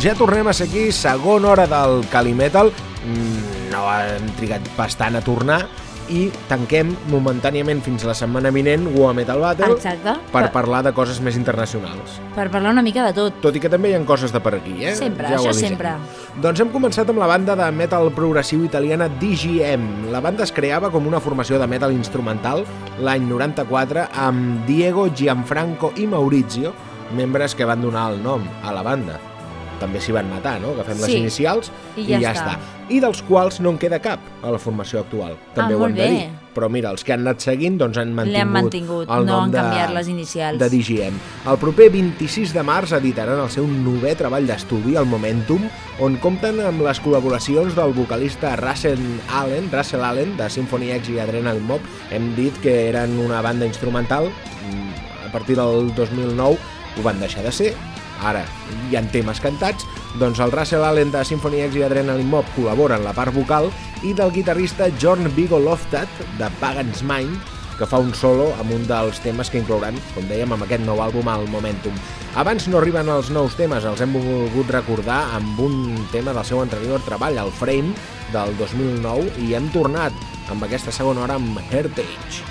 Doncs ja tornem a ser aquí, segona hora del Calimetal. Mm, no han trigat bastant a tornar i tanquem momentàniament fins la setmana vinent Woa Metal Battle Exacte. per parlar de coses més internacionals. Per parlar una mica de tot. Tot i que també hi ha coses de per aquí, eh? Sempre, ho això sempre. Doncs hem començat amb la banda de metal progressiu italiana DGM. La banda es creava com una formació de metal instrumental l'any 94 amb Diego, Gianfranco i Maurizio, membres que van donar el nom a la banda. També s'hi van matar, no? Agafem les Sí. inicials I i ja ja, està. està. I dels quals no en queda cap a la formació actual. També Ah, ho hem de dir. Però mira, els que han anat seguint doncs han mantingut, L'hem mantingut, el no nom han de, canviat les inicials. de DGM. El proper 26 de març editaran el seu novè treball d'estudi, el Momentum, on compten amb les col·laboracions del vocalista Russell Allen, Russell Allen de Symphony X i Adrenal Mob. Hem dit que eren una banda instrumental, mm, a partir del 2009 ho van deixar de ser, ara hi ha temes cantats, doncs el Russell Allen de Symphony X i Adrenaline Mob col·labora en la part vocal i del guitarrista John Vigo Loftat de Pagan's Mind que fa un solo amb un dels temes que inclouran, com dèiem, amb aquest nou àlbum, el Momentum. Abans no arriben els nous temes, els hem volgut recordar amb un tema del seu anterior treball, el Frame, del 2009, i hem tornat amb aquesta segona hora amb Heritage.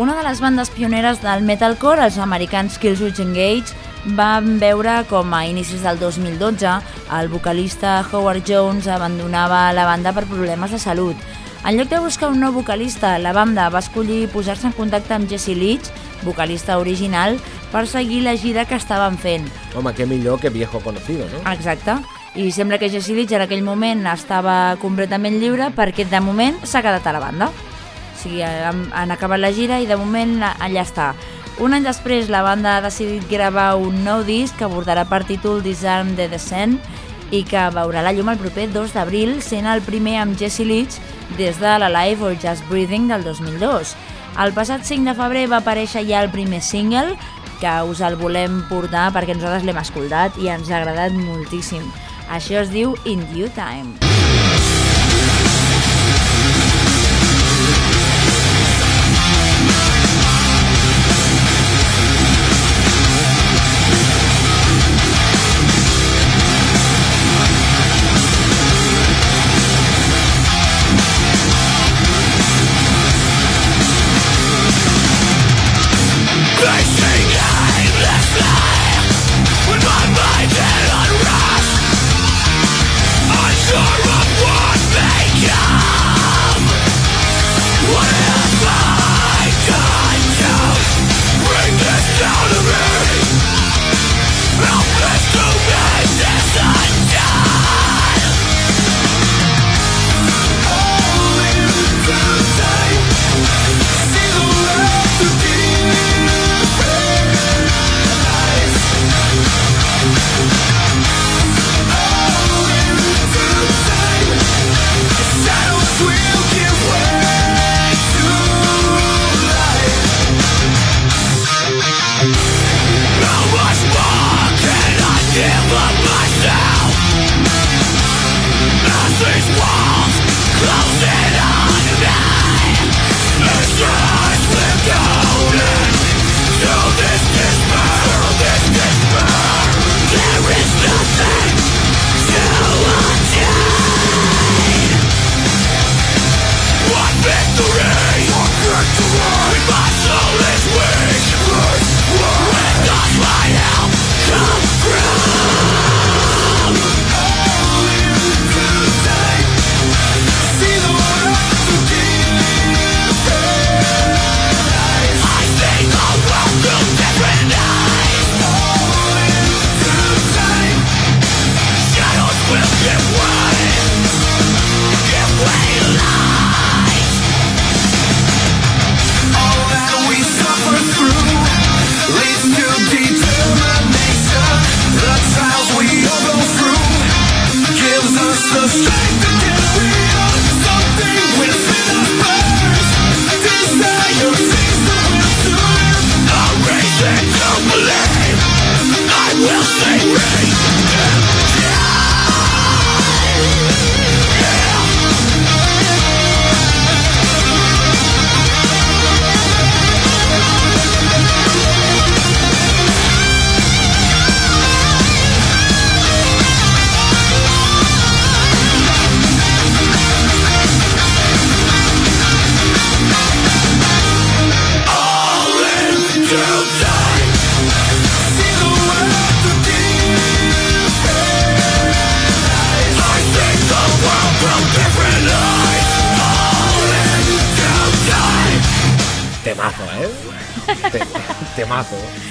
Una de les bandes pioneres del metalcore, els americans Killswitch Engage, van veure com a inicis del 2012 el vocalista Howard Jones abandonava la banda per problemes de salut. En lloc de buscar un nou vocalista, la banda va escollir posar-se en contacte amb Jesse Leach, vocalista original, per seguir la gira que estaven fent. Home, què millor que viejo conocido, no? Exacte. I sembla que Jesse Leach en aquell moment estava completament lliure perquè de moment s'ha quedat a la banda. O sigui, han, han acabat la gira i de moment allà està. Un any després la banda ha decidit gravar un nou disc que abordarà per títol Disarm the Descent i que veurà la llum el proper 2 d'abril, sent el primer amb Jesse Leach des de la Live or Just Breathing del 2002. El passat 5 de febrer va aparèixer ja el primer single, que us el volem portar perquè nosaltres l'hem escoltat i ens ha agradat moltíssim. Això es diu In Due Time.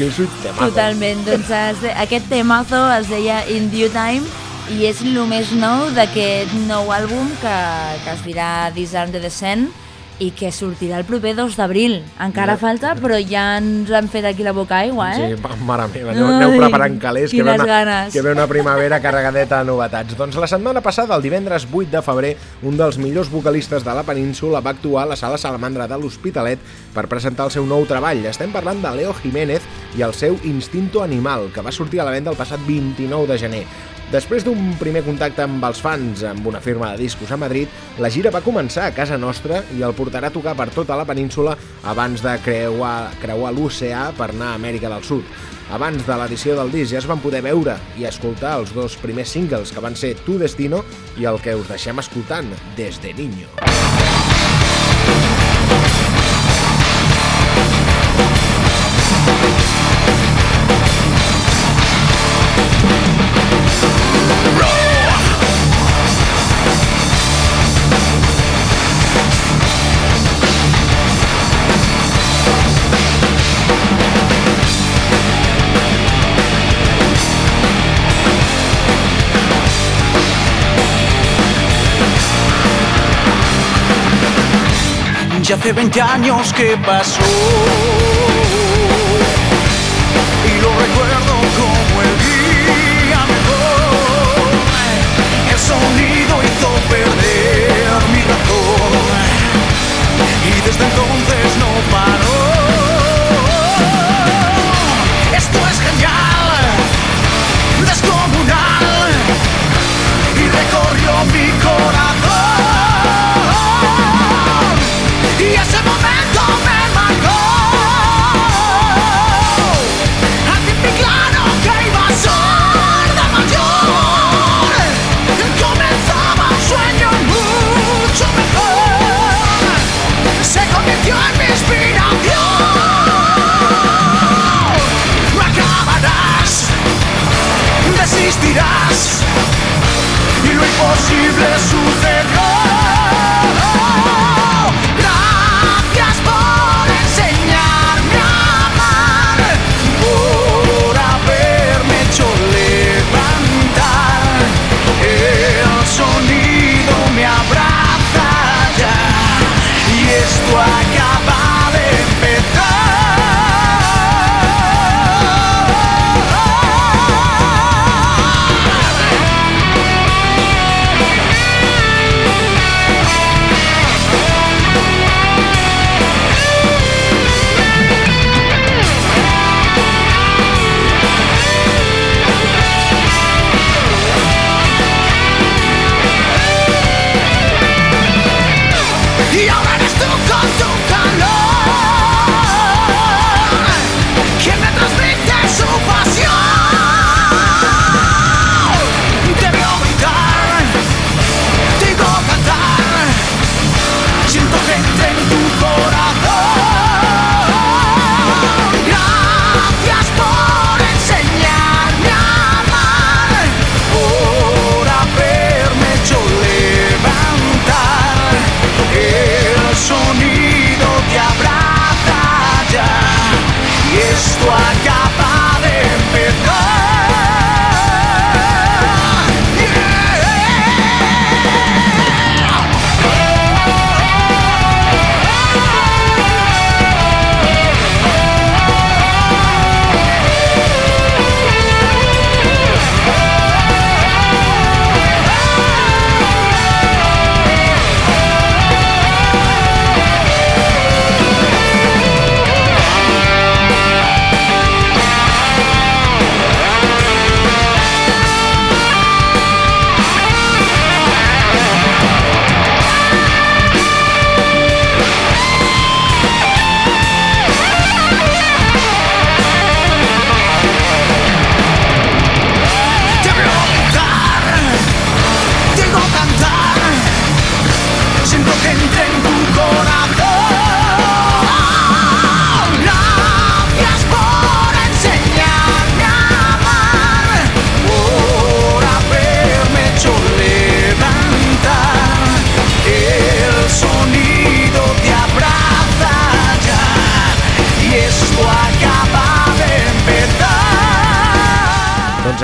Temazo. Killswitch temazo. Totalment, doncs es aquest temazo es deia In Due Time i és el més nou d'aquest nou àlbum que, que es dirà Disarm the Descent i que sortirà el proper 2 d'abril. Encara Ja. falta, però ja ens han fet aquí la boca aigua, eh? Sí, mare meva, aneu, aneu preparant calés, que ve, una, ganes. que ve una primavera carregadeta de novetats. Doncs la setmana passada, el divendres 8 de febrer, un dels millors vocalistes de la península va actuar a la sala Salamandra de l'Hospitalet per presentar el seu nou treball. Estem parlant de Leo Jiménez i el seu Instinto Animal, que va sortir a la venda el passat 29 de gener. Després d'un primer contacte amb els fans amb una firma de discos a Madrid, la gira va començar a casa nostra i el portarà a tocar per tota la península abans de creuar, creuar l'oceà per anar a Amèrica del Sud. Abans de l'edició del disc ja es van poder veure i escoltar els dos primers singles que van ser Tu Destino i el que us deixem escoltant, Desde Niño. Ya hace 20 años que pasó y lo recuerdo como el día mejor. El sonido hizo perder mi razón y desde entonces Imposible suceder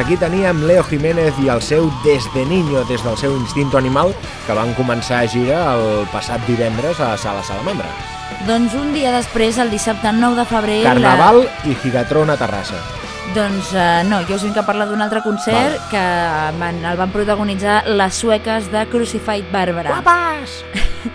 aquí teníem Leo Jiménez i el seu Desde Niño, des del seu instinto animal, que van començar a gira el passat divendres a Sala Salamandra. Doncs un dia després, el dissabte 9 de febrer... Carnaval i Gigatron a Terrassa. La... Doncs uh, no, jo us vinc a parlar d'un altre concert Val. que van, el van protagonitzar les sueques de Crucified Barbara. Guapes!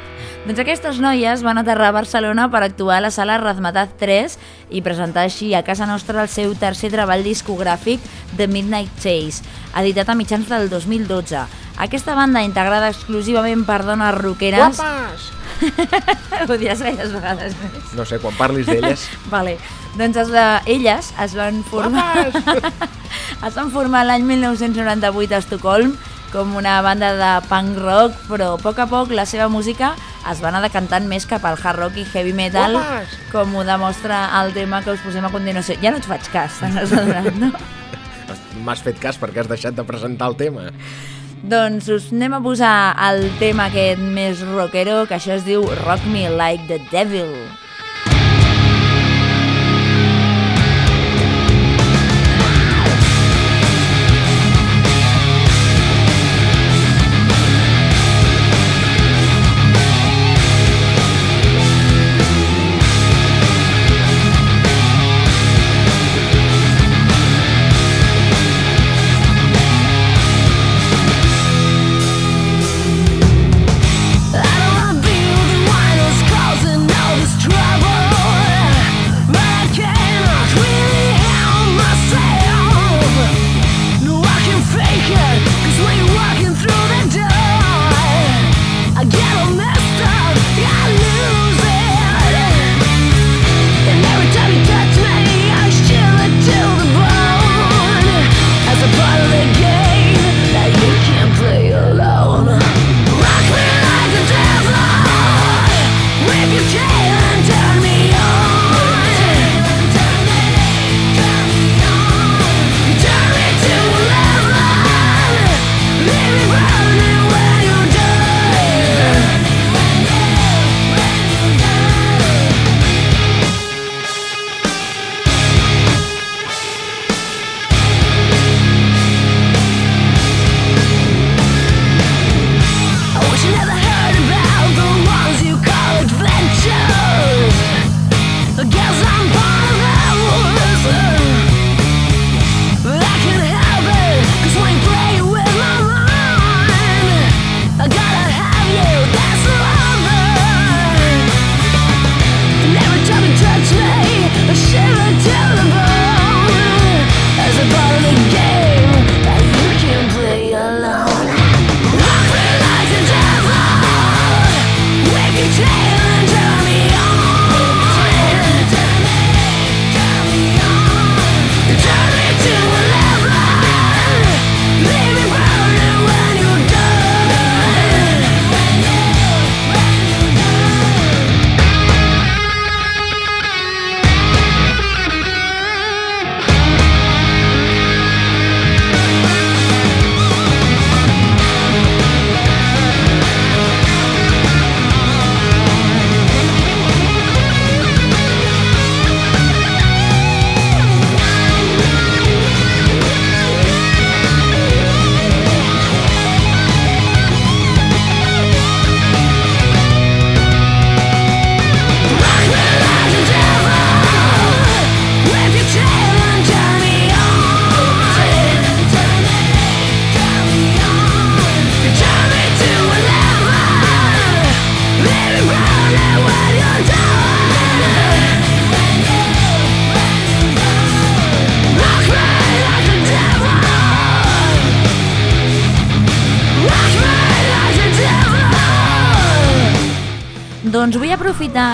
Doncs aquestes noies van aterrar a Barcelona per actuar a la sala Razmataz 3 i presentar així a casa nostra el seu tercer treball discogràfic The Midnight Chase, editat a mitjans del 2012. Aquesta banda, integrada exclusivament per dones rockeres... Guapes! Ho diràs gaires vegades més. No sé, quan parlis d'elles... Vale. Doncs es, elles es van formar... es van formar l'any 1998 a Estocolm com una banda de punk rock, però a poc a poc la seva música es va anar decantant més cap al hard rock i heavy metal, Guapes! com ho demostra el tema que us posem a continuació. Ja no et faig cas, te n'has adonat, no? M'has fet cas perquè has deixat de presentar el tema. doncs us anem a posar el tema aquest més rockero, que això es diu Rock Me Like the Devil.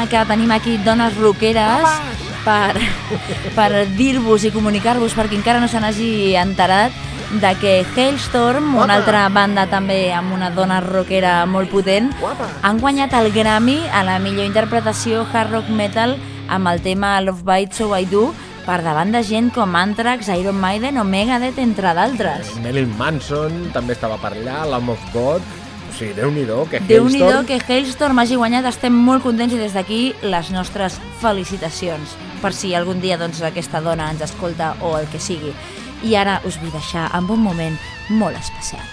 Que tenim aquí dones roqueres per, per dir-vos i comunicar-vos, perquè encara no se n'hagi enterat, de que Hailstorm, Guapa. una altra banda també amb una dona rockera molt potent, Guapa. han guanyat el Grammy a la millor interpretació hard rock metal amb el tema Love Bites So I Do per davant de gent com Anthrax, Iron Maiden o Megadeth, entre d'altres. Marilyn Manson també estava per allà, Lamb of God... Sigui, Déu-n'hi-do, que Déu-n'hi-do Hailstorm... que Hailstorm hagi guanyat, estem molt contents i des d'aquí les nostres felicitacions per si algun dia doncs, aquesta dona ens escolta o el que sigui. i ara us vull deixar amb un moment molt especial.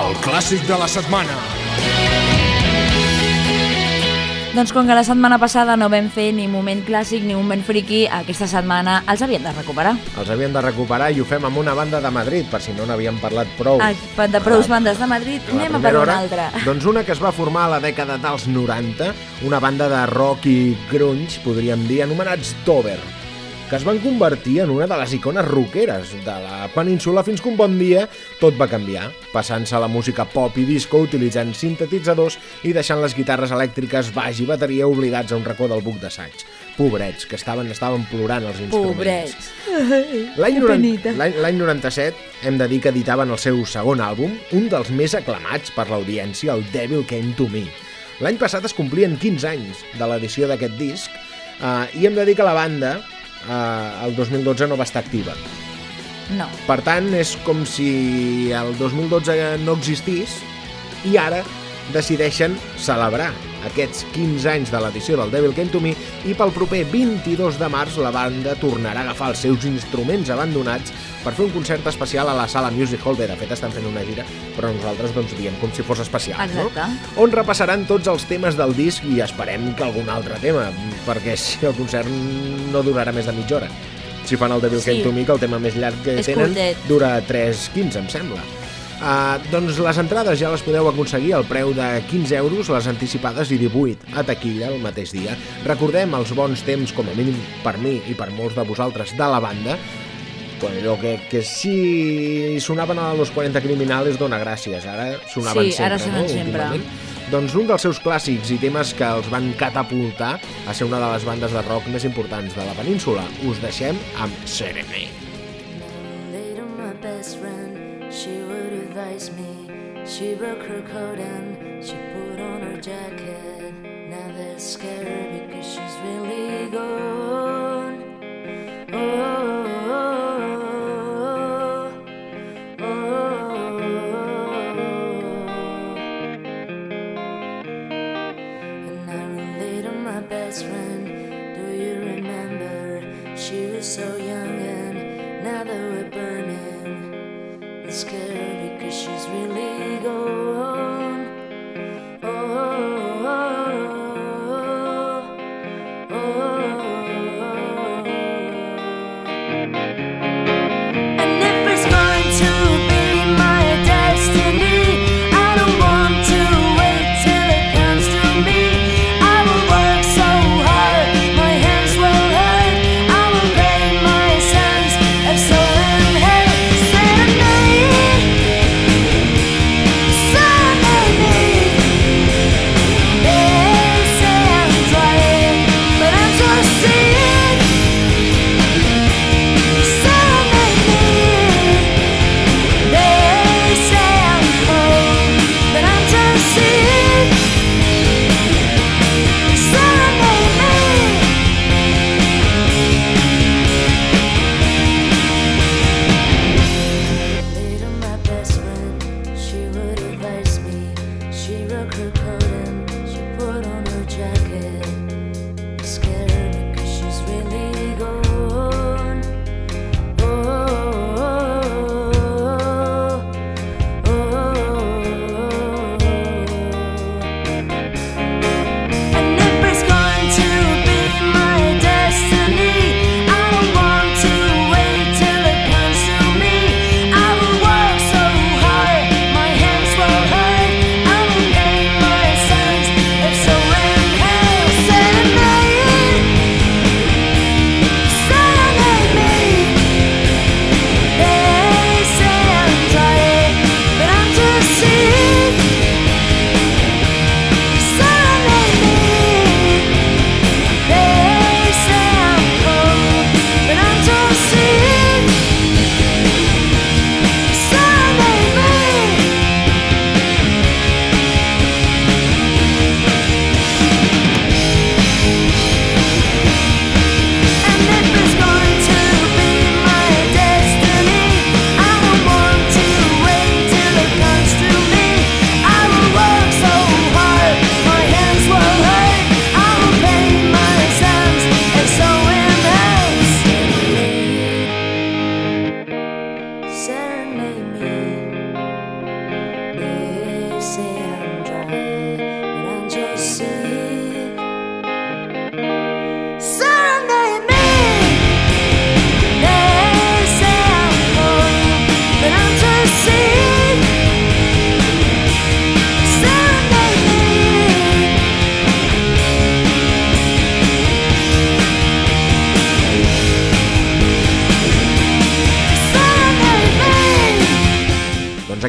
El clàssic de la setmana. Doncs com que la setmana passada no vam fer ni moment clàssic ni moment friki, aquesta setmana els havíem de recuperar. Els havíem de recuperar i ho fem amb una banda de Madrid, per si no n'havíem parlat prou. Ah, De prous bandes de Madrid, anem a per una hora, altra. Doncs una que es va formar a la dècada dels 90, una banda de rock i grunge, podríem dir, anomenats Dover, que es van convertir en una de les icones rockeres de la península fins que un bon dia tot va canviar, passant-se a la música pop i disco utilitzant sintetitzadors i deixant les guitarres elèctriques, baix i bateria obligats a un racó del buc d'assaig. Pobrets, que estaven, estaven plorant els instruments. Pobrets. L'any Que 90 penita. l'any- l'any 97 hem de dir que editaven el seu segon àlbum, un dels més aclamats per l'audiència, el Devil Came to Me. L'any passat es complien 15 anys de l'edició d'aquest disc eh, i hem de dir que la banda eh, el 2012 no va estar activa. No. Per tant, és com si el 2012 no existís i ara decideixen celebrar aquests 15 anys de l'edició del Devil Came to Me i pel proper 22 de març la banda tornarà a agafar els seus instruments abandonats per fer un concert especial a la sala Music Hall. Bé, de fet estan fent una gira, però nosaltres doncs diem com si fos especial, Exacte. no? On repassaran tots els temes del disc i esperem que algun altre tema, perquè si el concert no durarà més de mitja hora. Si fan el Devil Sí. Came to Me, que el tema més llarg que És tenen curtet. dura 3,15, em sembla. Uh, doncs les entrades ja les podeu aconseguir al preu de 15 euros, les anticipades i 18 a taquilla el mateix dia. Recordem els bons temps, com a mínim per mi i per molts de vosaltres, de la banda, allò que, que si sonaven a los 40 criminals dona gràcies, ara sonaven Sí, sempre, ara sonen no? sempre. Últimament. Doncs un dels seus clàssics i temes que els van catapultar a ser una de les bandes de rock més importants de la península. Us deixem amb best friend, she would advise me. She broke her coat and she put on her jacket. Now they're scared because she's really gone. Oh,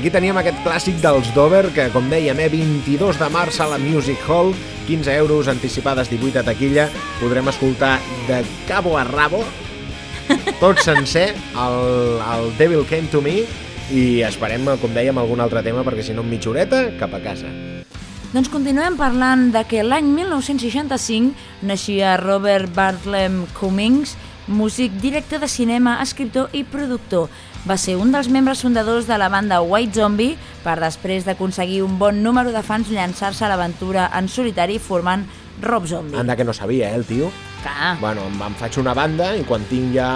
aquí teníem aquest clàssic dels Dover, que com dèiem, eh, 22 de març a la Music Hall, 15 euros, anticipades 18 a taquilla, podrem escoltar de cabo a rabo, tot sencer, el, el Devil Came to Me, i esperem, com dèiem, algun altre tema, perquè si no en mitja cap a casa. Doncs continuem parlant de que l'any 1965 naixia Robert Bartlem Cummings, músic, director de cinema, escriptor i productor. Va ser un dels membres fundadors de la banda White Zombie per després d'aconseguir un bon número de fans llançar-se a l'aventura en solitari formant Rob Zombie. Anda que no sabia, eh, el tio. Clar. Bueno, em, em faig una banda i quan tinc ja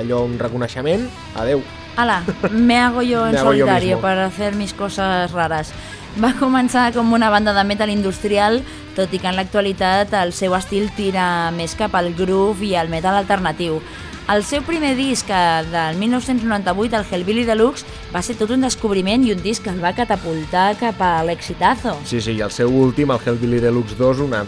allò un reconeixement, adeu. Ala, me hago yo en yo solitario para hacer mis cosas raras. Va començar com una banda de metal industrial, tot i que en l'actualitat el seu estil tira més cap al groove i al metal alternatiu. El seu primer disc, del 1998, el Hellbilly Deluxe, va ser tot un descobriment i un disc que el va catapultar cap a l'exitazo. Sí, sí, i el seu últim, el Hellbilly Deluxe 2, una...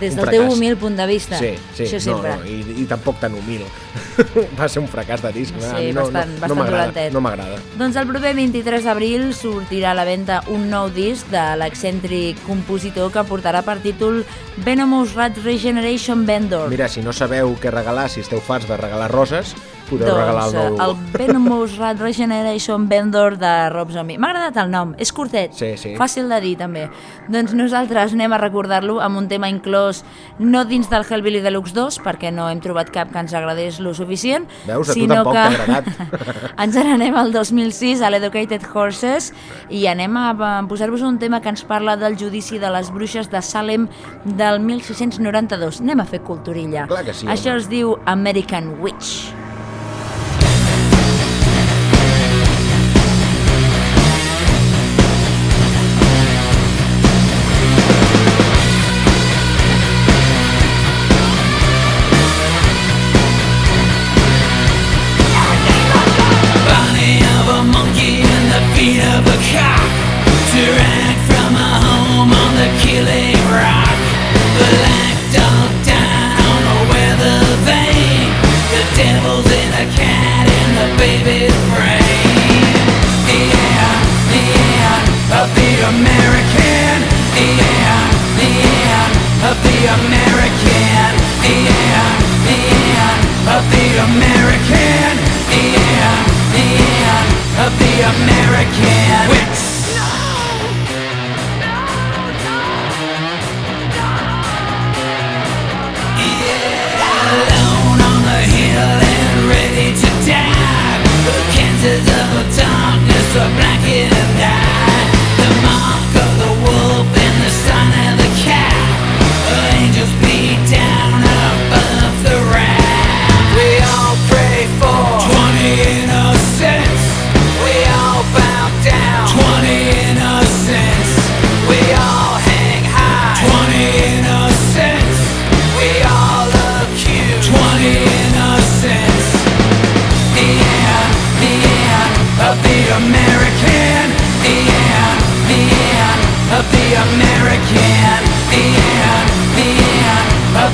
Des del teu humil punt de vista. Sí, sí, Això no, sempre. no, i, i tampoc tan humil. va ser un fracàs de disc. Sí, a mi no, bastant- no, bastant no m'agrada, dolentet. no m'agrada. Doncs el proper 23 d'abril sortirà a la venda un nou disc de l'excèntric compositor que portarà per títol Venomous Rat Regeneration Vendor. Mira, si no sabeu què regalar, si esteu farts de regalar roses, podeu regalar el doncs, nou... el Venomous Rat Regeneration Vendor de Rob Zombie. M'ha agradat el nom, és curtet, Sí, sí. fàcil de dir també. Doncs nosaltres anem a recordar-lo amb un tema inclòs no dins del Hellbilly Deluxe 2, perquè no hem trobat cap que ens agradés lo suficient, Veus, a tu sinó tampoc que t'ha agradat. ens n'anem al 2006 a l'Educated Horses i anem a a posar-vos un tema que ens parla del judici de les bruixes de Salem del 1692. Anem a fer culturilla. Clar que sí, Això home. es diu American Witch.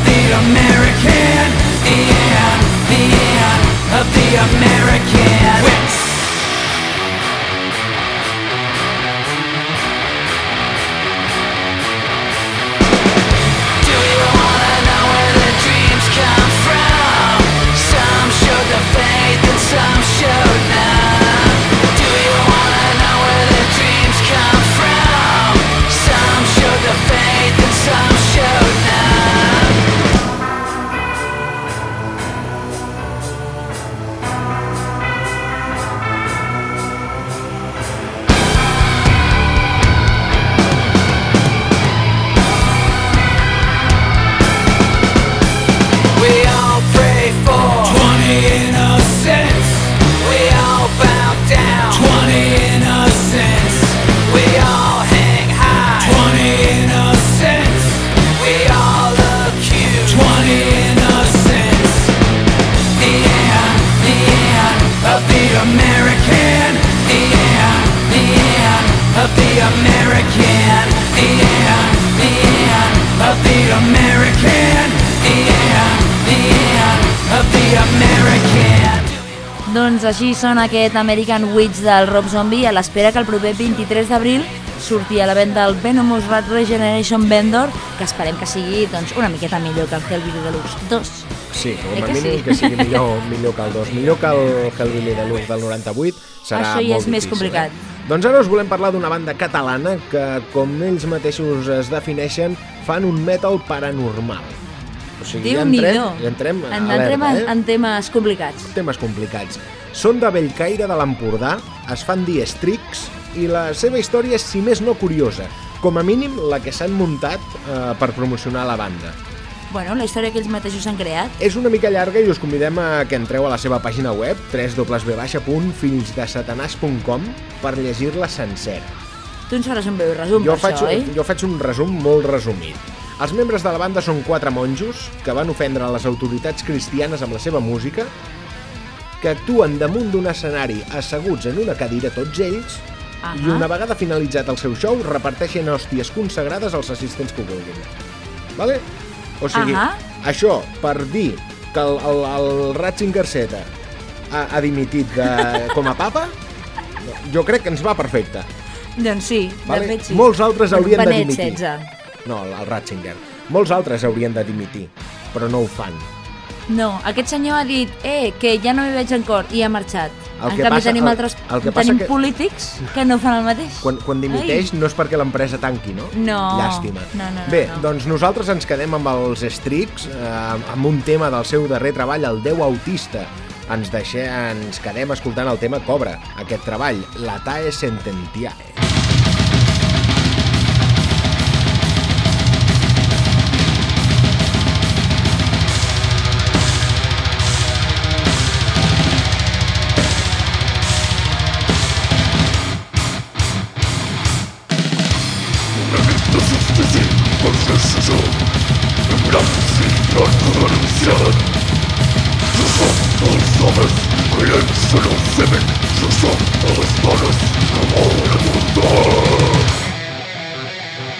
The American. Sona aquest American Witch del Rob Zombie a l'espera que el proper 23 d'abril surti a la venda el Venomous Rat Regeneration Vendor, que esperem que sigui doncs, una miqueta millor que el Hellbilly Deluxe 2. Sí, com Eh a que mínim sí? que sigui millor, millor que el 2. Millor que el Hellbilly Deluxe del 98 serà Això ja molt és més difícil, complicat. Eh? Doncs ara us volem parlar d'una banda catalana que, com ells mateixos es defineixen, fan un metal paranormal. O sigui, ja entrem, ja entrem, en, alerta, entrem en, eh? en temes complicats. temes complicats. Són de Bellcaire de l'Empordà, es fan dir Strix i la seva història és, si més no, curiosa. Com a mínim, la que s'han muntat eh, per promocionar la banda. Bueno, la història que ells mateixos han creat. És una mica llarga i us convidem a que entreu a la seva pàgina web www.filsdesatanàs.com per llegir-la sencera. Tu ens faràs un breu resum Jo per faig, això, oi? jo faig un resum molt resumit. Els membres de la banda són quatre monjos que van ofendre les autoritats cristianes amb la seva música, que actuen damunt d'un escenari asseguts en una cadira tots ells Ahà. i una vegada finalitzat el seu show reparteixen hòsties consagrades als assistents que ho vulguin. Vale? O sigui, Ahà. això per dir que el, el, el Ratzinger Z ha, ha dimitit de, com a papa, jo crec que ens va perfecte. Doncs sí, Vale? de fet sí. Molts altres haurien de dimitir. 16. No, el, Ratzinger. Molts altres haurien de dimitir, però no ho fan. No, aquest senyor ha dit eh, que ja no m'hi veig en cor i ha marxat. El en que canvi passa- tenim el- altres el que tenim que- polítics que no fan el mateix. Quan, quan dimiteix Ai. no és perquè l'empresa tanqui, no? No, Llàstima. no, no, no, Bé, no. doncs nosaltres ens quedem amb els Strix, eh, amb un tema del seu darrer treball, el Déu Autista. Ens, deixem, ens quedem escoltant el tema Cobra, aquest treball, La Tae Sententiae. transformación Sus hombres creen solo se ven Sus hombres manos como una bondad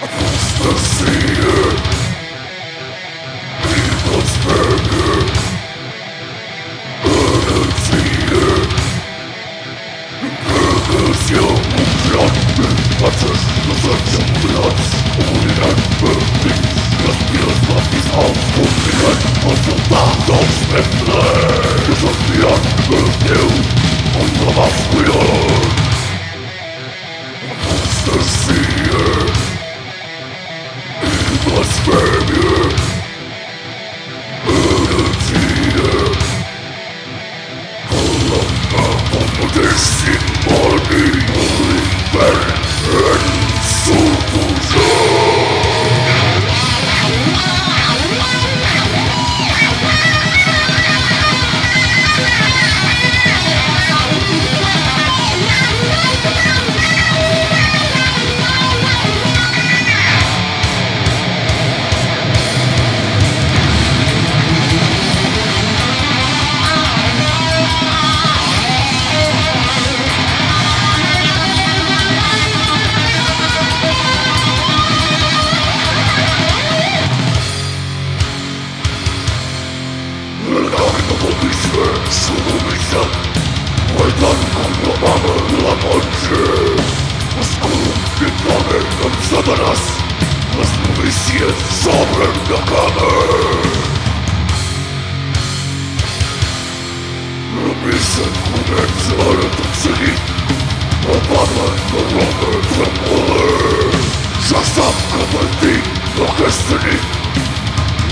Apostasía Y blasfemia Energía Perversión Un plan de haces Los Das Virus macht dies aus und direkt und so da Don't spend play This the end of the last wheel The fear Blasphemy Destiny, body, and so to Падает на рогатом поле Шастап кабальдин, но хестрин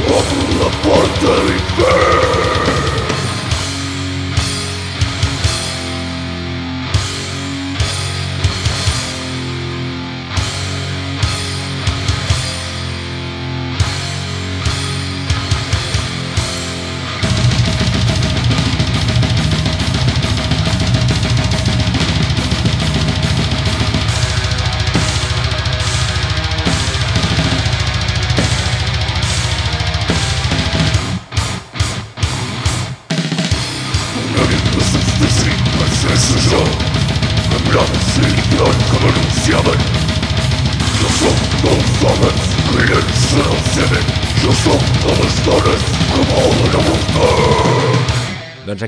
Обрула порта и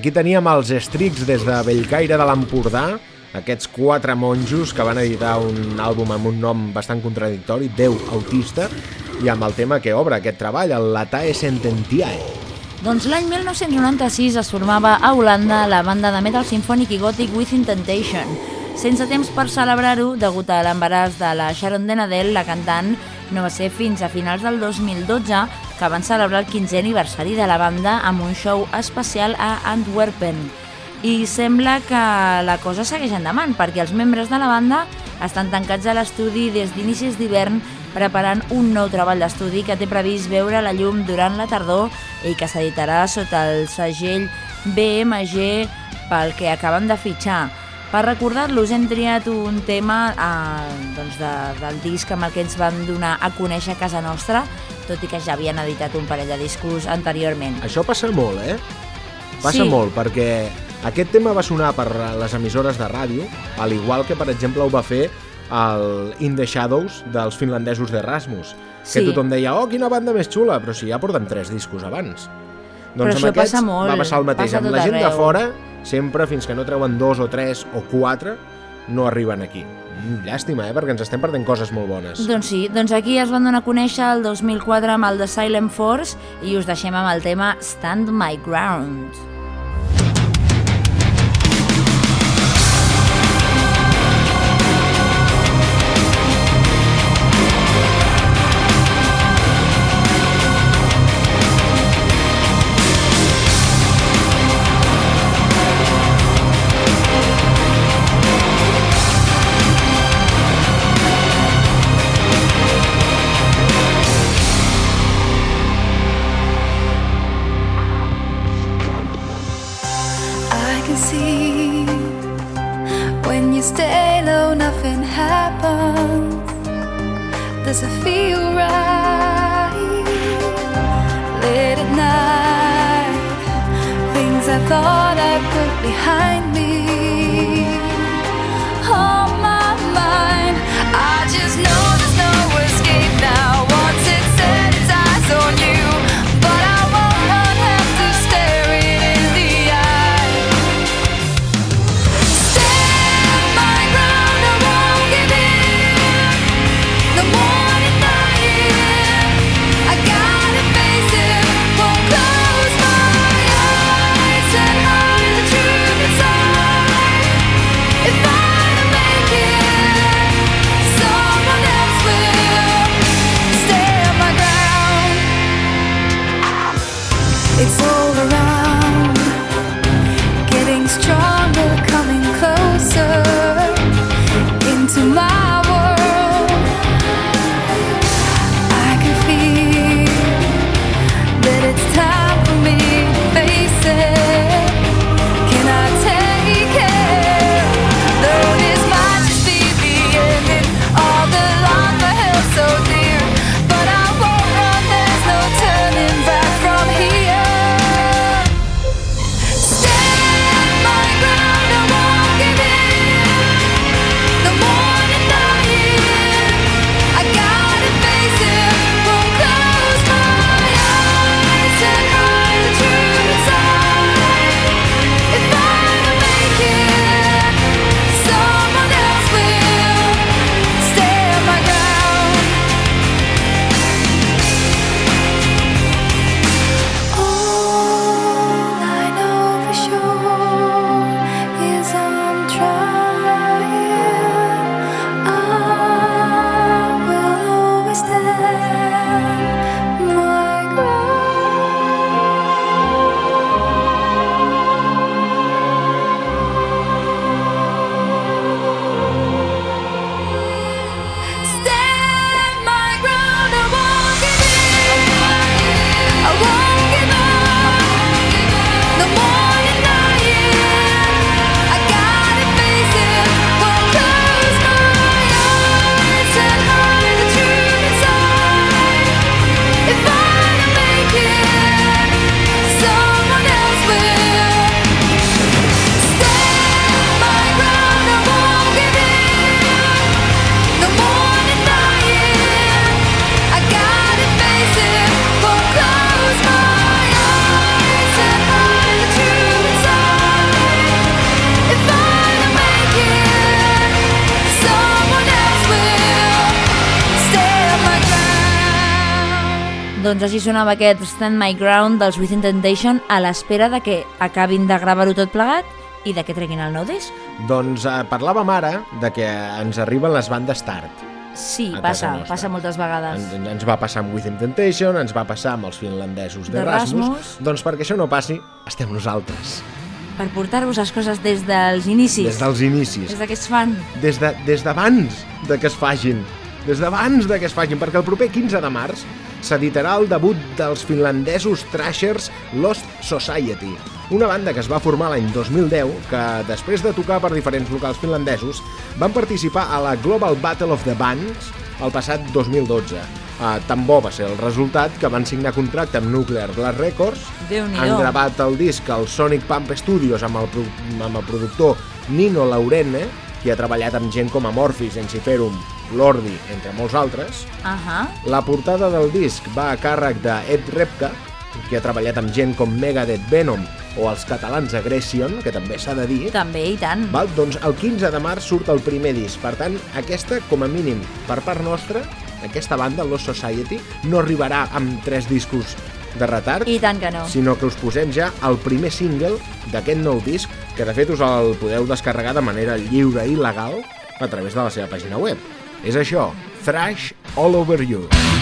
aquí teníem els Strix des de Bellcaire de l'Empordà, aquests quatre monjos que van editar un àlbum amb un nom bastant contradictori, Déu Autista, i amb el tema que obre aquest treball, el Latae Sententiae. Doncs l'any 1996 es formava a Holanda la banda de metal sinfònic i gòtic Within Temptation. Sense temps per celebrar-ho, degut a l'embaràs de la Sharon Denadel, la cantant, no va ser fins a finals del 2012 que van celebrar el 15è aniversari de la banda amb un show especial a Antwerpen. I sembla que la cosa segueix endavant, perquè els membres de la banda estan tancats a l'estudi des d'inicis d'hivern preparant un nou treball d'estudi que té previst veure la llum durant la tardor i que s'editarà sota el segell BMG pel que acaben de fitxar. Per recordar-los hem triat un tema eh, doncs de, del disc amb el que ens van donar a conèixer a casa nostra, tot i que ja havien editat un parell de discos anteriorment. Això passa molt, eh? Passa Sí. molt, perquè aquest tema va sonar per les emissores de ràdio, al igual que, per exemple, ho va fer el In the Shadows dels finlandesos d'Erasmus, que Sí. tothom deia, oh, quina banda més xula, però si ja porten tres discos abans. Però Doncs això amb aquests passa molt, va passar el mateix. passa amb la gent de arreu. fora, sempre, fins que no treuen dos o tres o quatre, no arriben aquí. Mm, Llàstima, eh? Perquè ens estem perdent coses molt bones. Doncs sí, doncs aquí es van donar a conèixer el 2004 amb el The Silent Force i us deixem amb el tema Stand My Ground. Doncs així sonava aquest Stand My Ground dels Within Temptation a l'espera de que acabin de gravar-ho tot plegat i de que treguin el nou disc. Doncs eh, parlàvem ara de que ens arriben les bandes tard. Sí, passa, nostra. passa moltes vegades. Ens, ens va passar amb Within Temptation, ens va passar amb els finlandesos d'Erasmus. D'Erasmus. Doncs perquè això no passi, estem nosaltres. Per portar-vos les coses des dels inicis. Des dels inicis. Des de que es fan. des de, des d'abans de que es fagin des d'abans de que es fagin, perquè el proper 15 de març s'editarà el debut dels finlandesos Thrashers Lost Society, una banda que es va formar l'any 2010 que, després de tocar per diferents locals finlandesos, van participar a la Global Battle of the Bands el passat 2012. Uh, tan bo va ser el resultat que van signar contracte amb Nuclear Blast Records, han gravat el disc al Sonic Pump Studios amb el, amb el productor Nino Laurenne, qui ha treballat amb gent com Amorphis, Enciferum, Lordi, entre molts altres. Ahà. La portada del disc va a càrrec de Ed Repka, qui ha treballat amb gent com Megadeth Venom o els catalans Aggression, que també s'ha de dir. També, i tant. Val? Doncs el 15 de març surt el primer disc. Per tant, aquesta, com a mínim, per part nostra, aquesta banda, Lost Society, no arribarà amb tres discos de retard, I tant que no. sinó que us posem ja el primer single d'aquest nou disc, que de fet us el podeu descarregar de manera lliure i legal a través de la seva pàgina web. És això, Thrash All Over You. You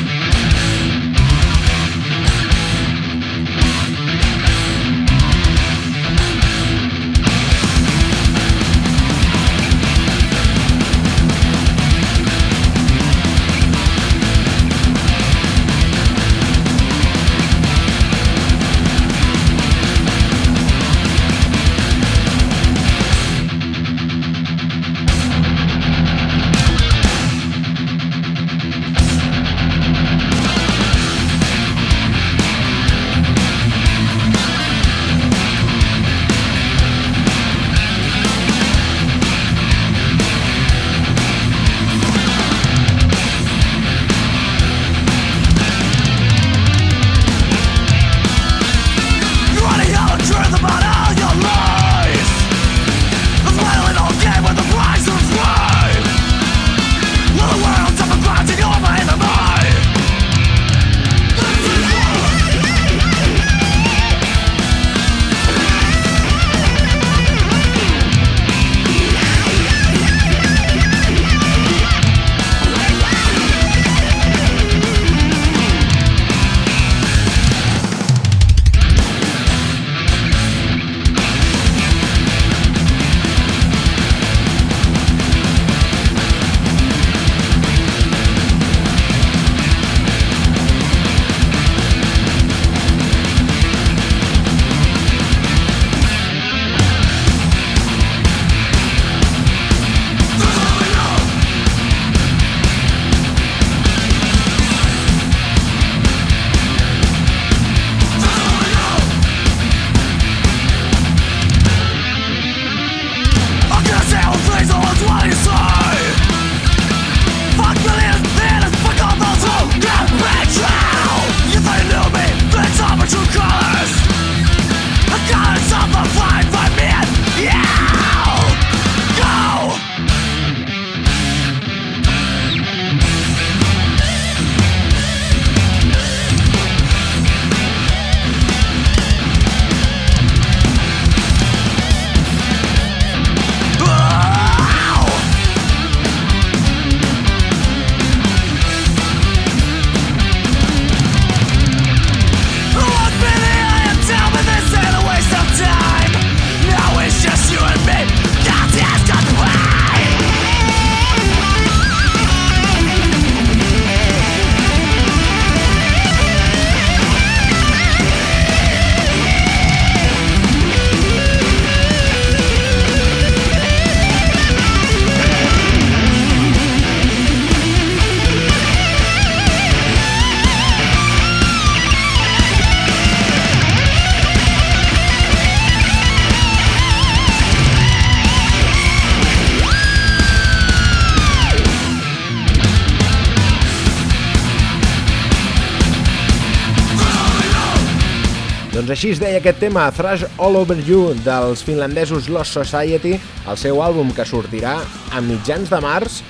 es deia aquest tema, Thrash All Over You, dels finlandesos Lost Society, el seu àlbum que sortirà a mitjans de març,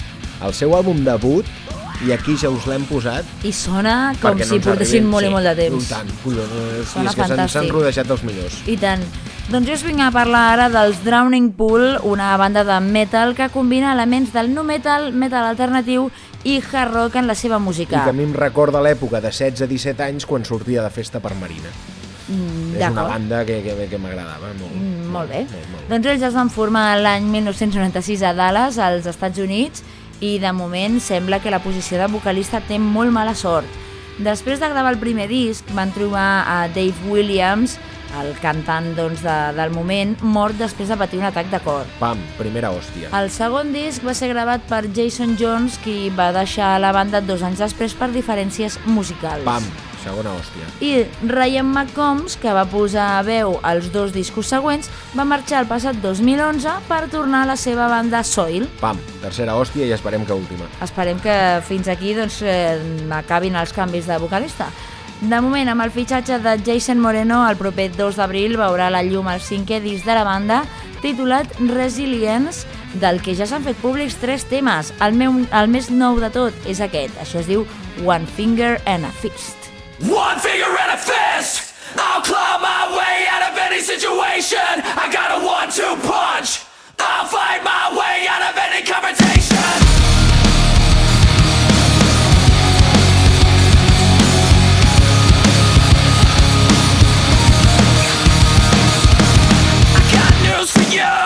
el seu àlbum debut, i aquí ja us l'hem posat I sona com si no ens portessin arribin- molt i sí, molt de temps. I tant, collons, Sona i és que s'han- rodejat dels millors. I tant. Doncs jo us vinc a parlar ara dels Drowning Pool, una banda de metal que combina elements del nu metal, metal alternatiu i hard rock en la seva I música. que a mi em recorda l'època de 16-17 anys quan sortia de festa per Marina. Mm, És una banda que, que, que m'agradava molt. Mm, molt bé. Molt, molt. Doncs ells es van formar l'any 1996 a Dallas, als Estats Units, i de moment sembla que la posició de vocalista té molt mala sort. Després de gravar el primer disc, van trobar a Dave Williams, el cantant doncs, de, del moment, mort després de patir un atac de cor. Pam, primera hòstia. El segon disc va ser gravat per Jason Jones, qui va deixar la banda dos anys després per diferències musicals. Pam, segona hòstia. I Ryan McCombs, que va posar veu als dos discos següents, va marxar el passat 2011 per tornar a la seva banda Soil. Pam, tercera hòstia i esperem que última. Esperem que fins aquí doncs, eh, acabin els canvis de vocalista. De moment, amb el fitxatge de Jason Moreno, el proper 2 d'abril veurà la llum el cinquè disc de la banda, titulat Resilience, del que ja s'han fet públics tres temes. El, meu, el més nou de tot és aquest, això es diu One Finger and a Fist. One finger and a fist. I'll claw my way out of any situation. I got a one-two punch. I'll fight my way out of any confrontation. I got news for you.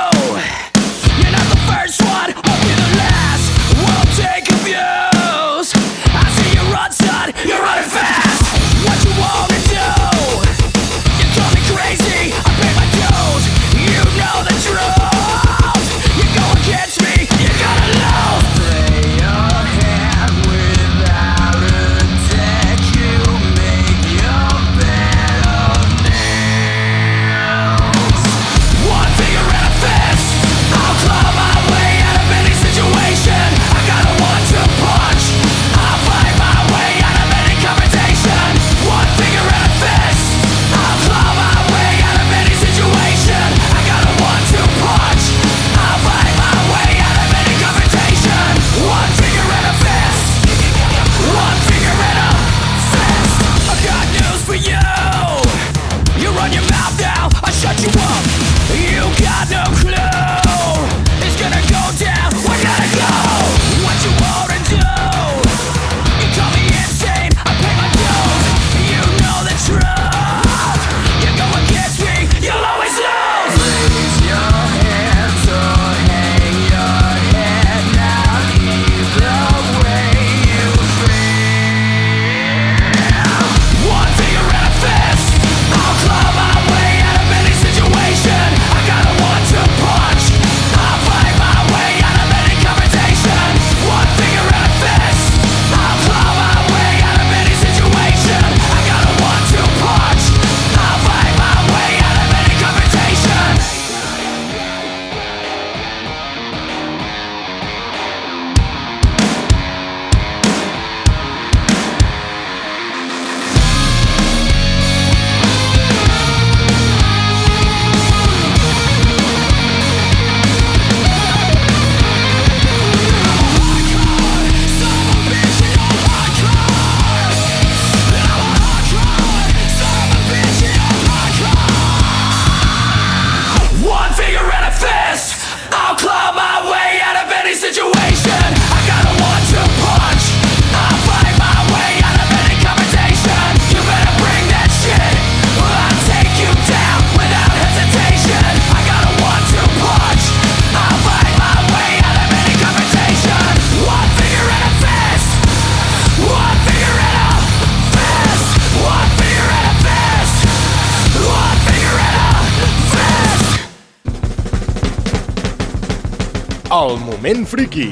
Moment friki.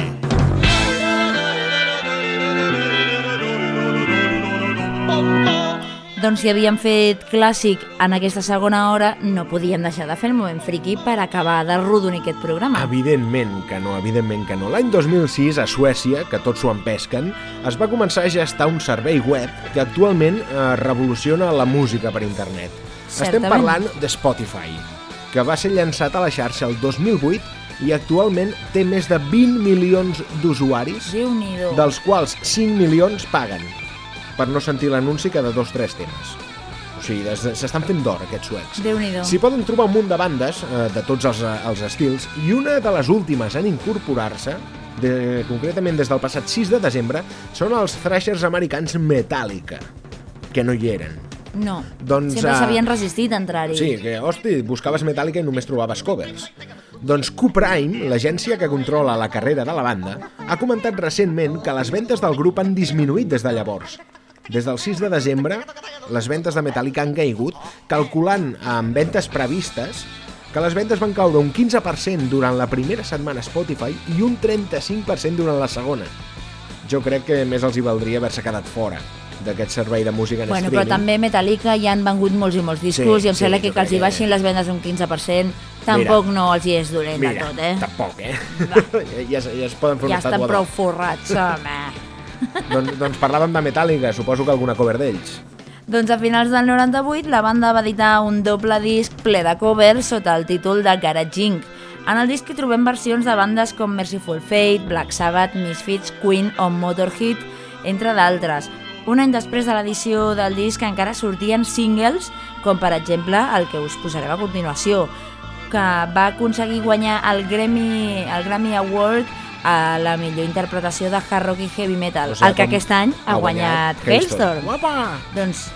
Doncs si havíem fet clàssic en aquesta segona hora, no podíem deixar de fer el moment friki per acabar de rodonir aquest programa. Evidentment que no, evidentment que no. L'any 2006, a Suècia, que tots s'ho empesquen, es va començar a gestar un servei web que actualment eh, revoluciona la música per internet. Estem Certament. parlant de Spotify, que va ser llançat a la xarxa el 2008 i actualment té més de 20 milions d'usuaris, dels quals 5 milions paguen per no sentir l'anunci cada dos o tres temes. O sigui, s'estan fent d'or aquests suecs. Déu-n'hi-do. S'hi poden trobar un munt de bandes eh, de tots els, eh, els estils i una de les últimes en incorporar-se, de, concretament des del passat 6 de desembre, són els thrashers americans Metallica, que no hi eren. No, Doncs, sempre ah, s'havien resistit a entrar-hi. Sí, que, hosti, buscaves Metallica i només trobaves covers. Doncs Q-Prime, l'agència que controla la carrera de la banda, ha comentat recentment que les ventes del grup han disminuït des de llavors. Des del 6 de desembre, les ventes de Metallica han caigut, calculant amb ventes previstes que les ventes van caure un 15% durant la primera setmana Spotify i un 35% durant la segona. Jo crec que més els hi valdria haver-se quedat fora d'aquest servei de música en Bueno, però streaming. també Metallica ja han vengut molts i molts discos Sí, i em sí, sembla que, que els hi baixin les vendes un 15% tampoc no els hi és dolent Mira, de tot, eh? tampoc, eh? ja, ja es poden fer Ja una estan estàtua prou d'or. forrats, home. doncs, doncs parlàvem de Metallica, suposo que alguna cover d'ells. Doncs a finals del 98 la banda va editar un doble disc ple de covers sota el títol de Garage Inc. En el disc hi trobem versions de bandes com Merciful Fate, Black Sabbath, Misfits, Queen o Motorhead, entre d'altres. Un any després de l'edició del disc encara sortien singles, com per exemple el que us posarem a continuació, que va aconseguir guanyar el Grammy, el Grammy Award a la millor interpretació de hard rock i heavy metal, O sigui, el que aquest any ha, guanyat, Hailstorm. Guapa! Doncs,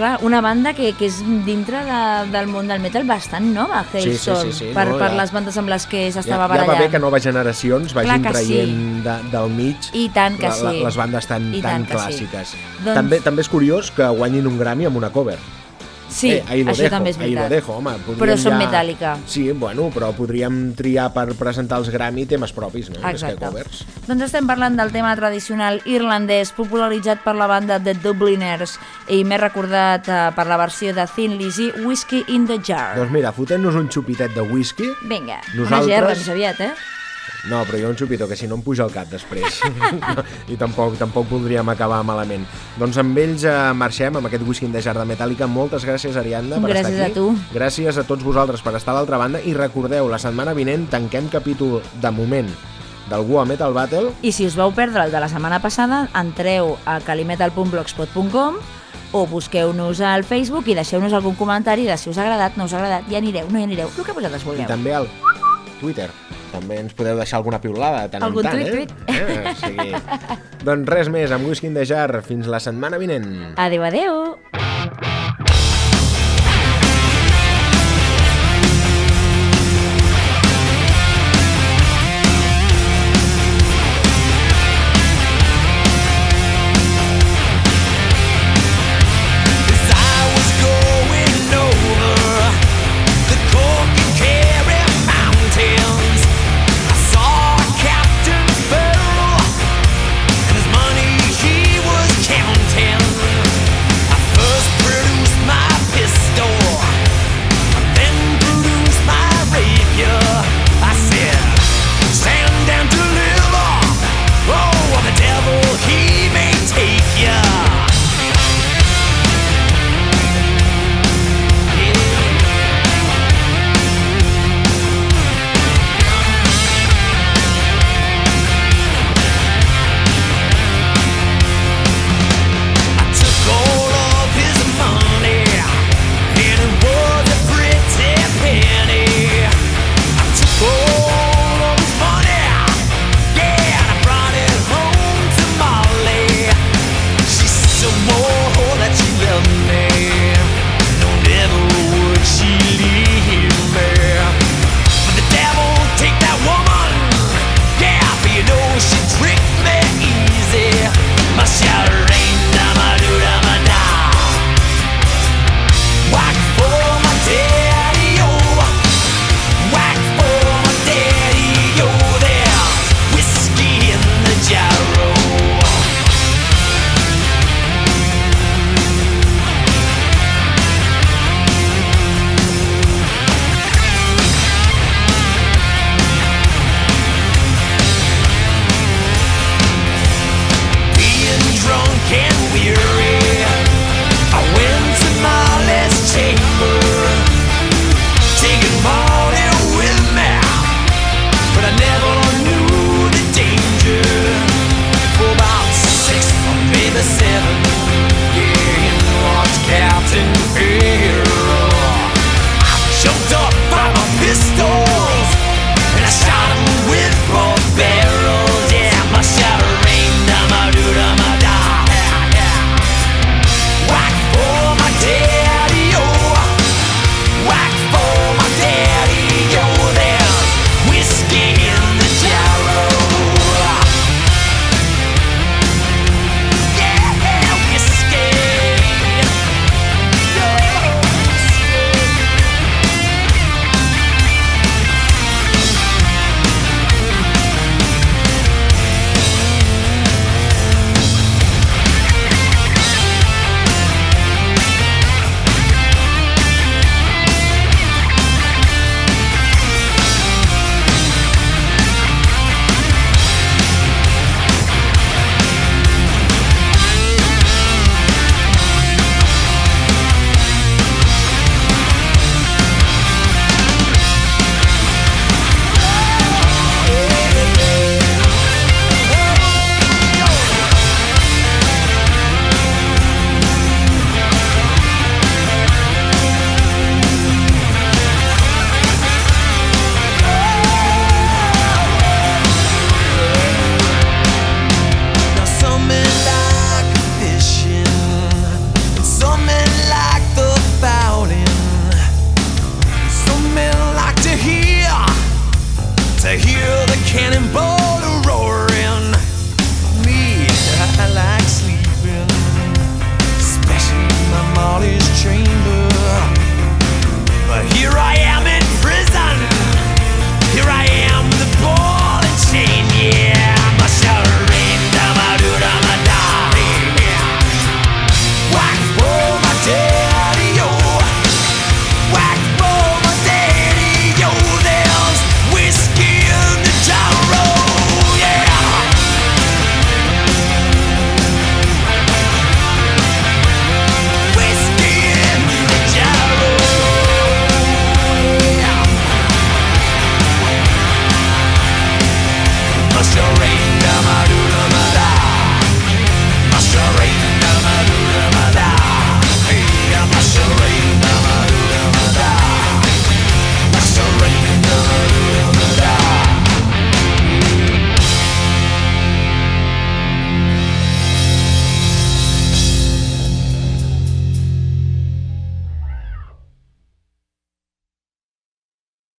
clar, una banda que, que és dintre de, del món del metal bastant nova, Sí, sí, Hailstorm, sí, sí, per, no, per ja- les bandes amb les que Ja, s'estava ja va barallant. bé que noves generacions vagin que sí. traient de, del mig I tant que la, la, sí. les bandes tan, I tan tant que sí. clàssiques. Doncs- També, també és curiós que guanyin un Grammy amb una cover. Sí, eh, ahí lo això dejo, també és ahí lo veritat. dejo, home. Però són ja... Metallica. Sí, bueno, però podríem triar per presentar els Grammy temes propis, no? Més que Exacte. covers. Doncs estem parlant del tema tradicional irlandès popularitzat per la banda The Dubliners i més recordat eh, per la versió de Thin Lizzy, Whiskey in the Jar. Doncs mira, fotent-nos un xupitet de whisky. Vinga, una nosaltres- gerra més aviat, eh? No, però jo un xupito, que si no em puja el cap després. I tampoc tampoc voldríem acabar malament. Doncs amb ells eh, marxem, amb aquest whisky de jar de Metàl·lica. Moltes gràcies, Ariadna, per Gràcies estar a aquí. tu. Gràcies a tots vosaltres per estar a l'altra banda. I recordeu, la setmana vinent tanquem capítol de moment del Gua Metal Battle. I si us vau perdre el de la setmana passada, entreu a calimetal.blogspot.com o busqueu-nos al Facebook i deixeu-nos algun comentari de si us ha agradat, no us ha agradat, ja anireu, no hi anireu, el que vosaltres I vulgueu. també al Twitter. També ens podeu deixar alguna piulada de tant Algun en tant, tuit, eh? eh? O sigui... doncs res més, amb whisky de jar. Fins la setmana vinent. Adéu, adéu! As